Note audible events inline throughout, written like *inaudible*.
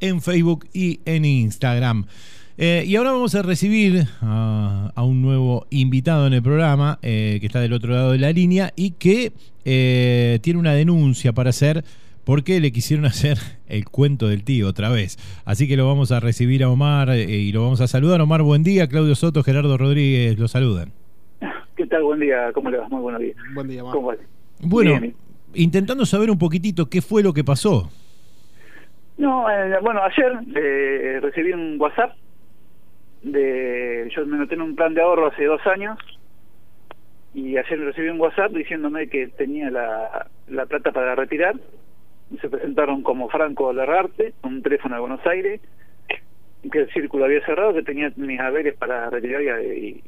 en Facebook y en Instagram. Eh, y ahora vamos a recibir a, un nuevo invitado en el programa eh, que está del otro lado de la línea y que eh, tiene una denuncia para hacer porque le quisieron *laughs* hacer el cuento del tío otra vez. Así que lo vamos a recibir a Omar y lo vamos a saludar. Omar, buen día. Claudio Soto, Gerardo Rodríguez, lo saludan. ¿Qué tal? Buen día. ¿Cómo le vas? Muy buenos días. Buen día, ¿Cómo va? Bueno, intentando saber un poquitito qué fue lo que pasó. No, bueno, ayer recibí un WhatsApp de yo me noté en un plan de ahorro hace dos años y ayer recibí un WhatsApp diciéndome que tenía la, la plata para retirar. Se presentaron como Franco Lerrarte con un teléfono de Buenos Aires que el círculo había cerrado que tenía mis haberes para retirar y,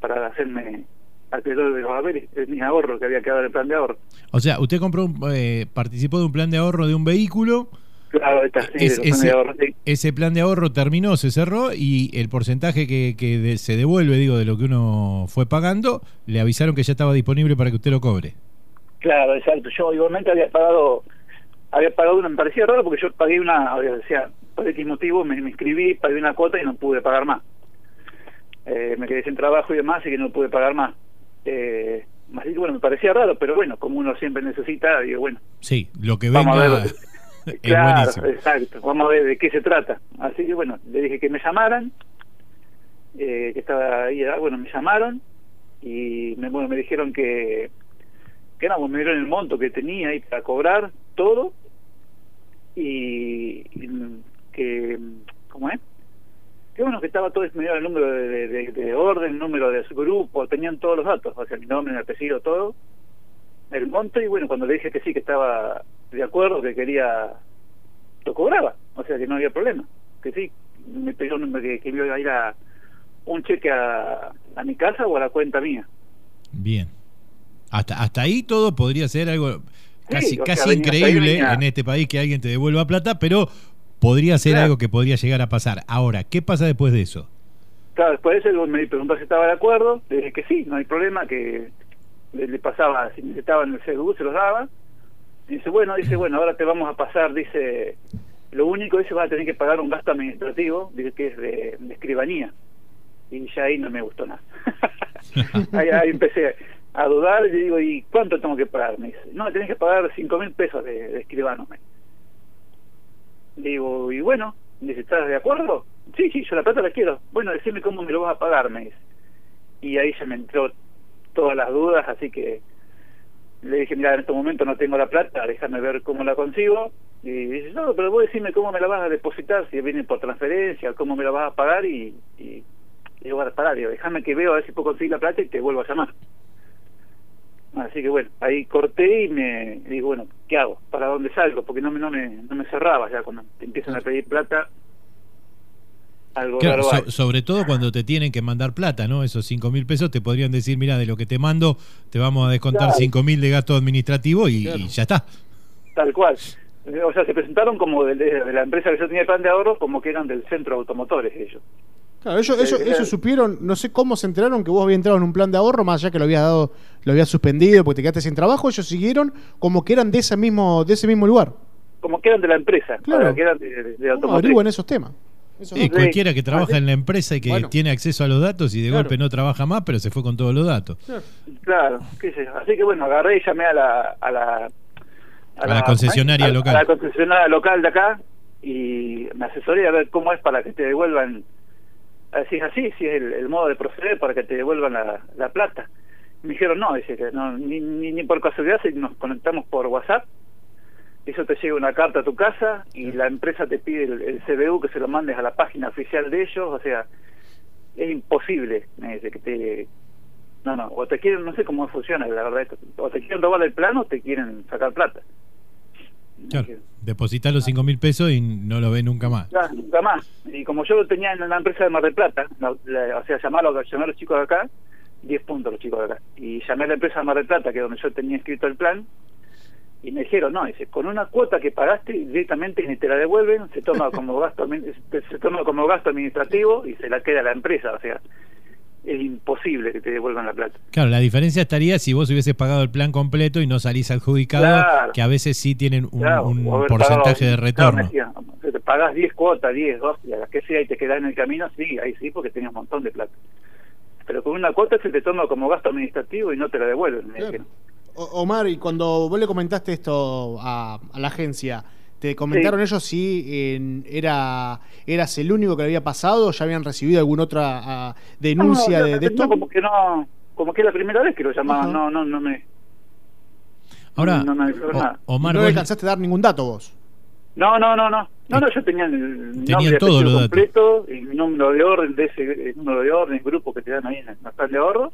para hacerme acreedor de los haberes mis ahorros que había quedado en el plan de ahorro. O sea usted compró eh, participó de un plan de ahorro de un vehículo Claro, ese, plan de ahorro terminó, se cerró y el porcentaje que, que se devuelve, digo, de lo que uno fue pagando, le avisaron que ya estaba disponible para que usted lo cobre. Claro, exacto. Yo igualmente había pagado, había pagado una, me parecía raro porque yo pagué una, o sea, por X motivo me, inscribí, pagué una cuota y no pude pagar más. Eh, me quedé sin trabajo y demás y que no pude pagar más. Eh, así que bueno, me parecía raro, pero bueno, como uno siempre necesita, digo, bueno. Sí, lo que venga... claro, exacto. Vamos a ver de qué se trata. Así que bueno, le dije que me llamaran, eh, que estaba ahí, ah, bueno, me llamaron y me, bueno, me dijeron que, que no, me dieron el monto que tenía ahí para cobrar todo y, que, ¿cómo es? Que bueno, que estaba todo, me dieron el número de, de, de, orden, número de su grupo, tenían todos los datos, o sea, mi nombre, mi apellido, todo, el monto y bueno, cuando le dije que sí, que estaba de acuerdo, que quería, lo cobraba, o sea que no había problema, que sí, me pidió que, que iba a ir a un cheque a, a mi casa o a la cuenta mía. Bien. Hasta, hasta ahí todo podría ser algo casi, casi increíble en este país que alguien te devuelva plata, pero podría ser algo que podría llegar a pasar. Ahora, ¿qué pasa después de eso? Claro, después de eso me preguntó si estaba de acuerdo, le dije que sí, no hay problema, que le, pasaba, si necesitaba en el CDU se los daba, dice, bueno, dice, bueno, ahora te vamos a pasar, dice, lo único, dice, vas a tener que pagar un gasto administrativo, dice que es de, escribanía. Y ya ahí no me gustó nada. *laughs* ahí, empecé a dudar y digo, ¿y cuánto tengo que pagar? Me dice, no, tenés que pagar cinco mil pesos de, escribano. Me. Digo, y bueno, dice, ¿estás de acuerdo? Sí, sí, yo la plata la quiero. Bueno, decime cómo me lo vas a pagar, me dice. Y ahí se me entró todas las dudas, así que le dije, mira, en este momento no tengo la plata, déjame ver cómo la consigo. Y dice, no, pero vos decime cómo me la vas a depositar, si viene por transferencia, cómo me la vas a pagar y, y, digo, pagar, digo, déjame que veo a ver si puedo conseguir la plata y te vuelvo a llamar. Así que bueno, ahí corté y me digo, bueno, ¿qué hago? ¿Para dónde salgo? Porque no me, no me, no me cerraba ya cuando te empiezan a pedir plata sobre todo cuando te tienen que mandar plata, ¿no? Esos cinco mil pesos te podrían decir, mira, de lo que te mando te vamos a descontar cinco mil de gasto administrativo y, ya está. Tal cual. O sea, se presentaron como de, la empresa que yo tenía el plan de ahorro, como que eran del centro de automotores ellos. Claro, ellos, ellos, ellos, supieron, no sé cómo se enteraron que vos habías entrado en un plan de ahorro, más allá que lo habías dado, lo habías suspendido porque te quedaste sin trabajo, ellos siguieron como que eran de ese mismo, de ese mismo lugar. Como que eran de la empresa, claro. que eran de, de esos temas. Sí, cualquiera que trabaja en la empresa y que tiene acceso a los datos y de golpe no trabaja más, pero se fue con todos los datos. Claro, qué sé Así que bueno, agarré y llamé a la, a la, a la, concesionaria local. A la concesionaria local de acá y me asesoré a ver cómo es para que te devuelvan, así es así, si es el, modo de proceder para que te devuelvan la, la plata. Me dijeron, no, dice que no, ni, ni, ni por casualidad si nos conectamos por WhatsApp eso te llega una carta a tu casa y la empresa te pide el, CBU que se lo mandes a la página oficial de ellos, o sea, es imposible que te... No, no, o te quieren, no sé cómo funciona, la verdad, o te quieren robar el plano o te quieren sacar plata. Claro, depositar los cinco mil pesos y no lo ve nunca más. nunca más. Y como yo lo tenía en la empresa de Mar del Plata, o sea, llamar a, llamar a los chicos de acá, 10 puntos los chicos de acá, y llamé a la empresa de Mar del Plata, que es donde yo tenía escrito el plan, y me dijeron, no, dice, con una cuota que pagaste directamente ni te la devuelven, se toma *laughs* como gasto se toma como gasto administrativo y se la queda la empresa, o sea, es imposible que te devuelvan la plata. Claro, la diferencia estaría si vos hubieses pagado el plan completo y no salís adjudicado, que a veces sí tienen un, porcentaje de retorno. pagás 10 cuotas, 10, 12, a las que sea y te quedás en el camino, sí, ahí sí, porque tenías un montón de plata. Pero con una cuota se te toma como gasto administrativo y no te la devuelven. me dijeron. O- Omar, y cuando vos le comentaste esto a, a la agencia, ¿te comentaron Sí. ellos si en- era eras el único que le había pasado o ya habían recibido alguna otra ah, denuncia No, de, no, de no, esto? como que no, como que es la primera vez que lo llamaban, no, no, no me... Ahora, No, no, no, O- nada. Omar, no le alcanzaste a dar ningún dato vos. No, no, no, no. No, no, yo tenía el nombre los datos. completo, el número de orden de ese el número de orden, el grupo que te dan ahí en el de ahorro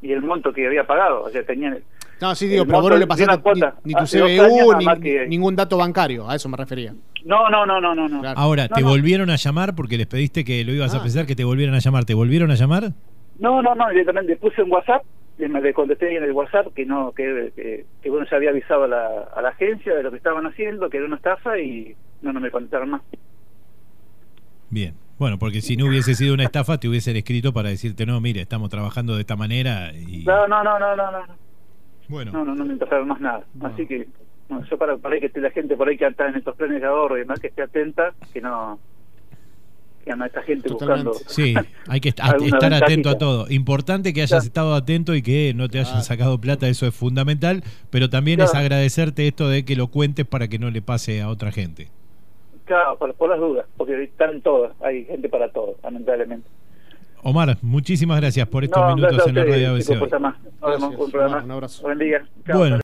y el monto que había pagado. O sea, tenían. No, sí, digo, El pero vos no le pasaste ni, ni tu CBU, ni, que- ningún dato bancario, a eso me refería. No, no, no, no, no. Claro. ahora, ¿te no. volvieron a llamar porque les pediste que lo ibas a Ah. pesar, que te volvieran a llamar? ¿Te volvieron a llamar? No, no, no, directamente puse en WhatsApp, le, me le contesté en el WhatsApp que no, que, que, que bueno, ya había avisado a la, a la agencia de lo que estaban haciendo, que era una estafa y no, no me contestaron más. Bien. Bueno, porque si no hubiese sido una estafa, te hubiesen escrito para decirte, no, mire, estamos trabajando de esta manera y... No, no, no, no, no, no, Bueno, no, no, no me pasaron más nada. Bueno. Así que, no, yo para, para que esté la gente por ahí que está en estos planes de ahorro y demás, que esté atenta, que no, que anda esta gente Totalmente. buscando. sí, *laughs* hay que est- estar atento a todo. Importante que hayas Claro. estado atento y que no te hayan sacado plata, eso es fundamental, pero también es agradecerte esto de que lo cuentes para que no le pase a otra gente. Claro, por, por las dudas, porque están todas, hay gente para todo, lamentablemente. Omar, muchísimas gracias por estos No, minutos en la radio ABC. más. Gracias, un programa. Un abrazo. Buen día. Chao, Bueno.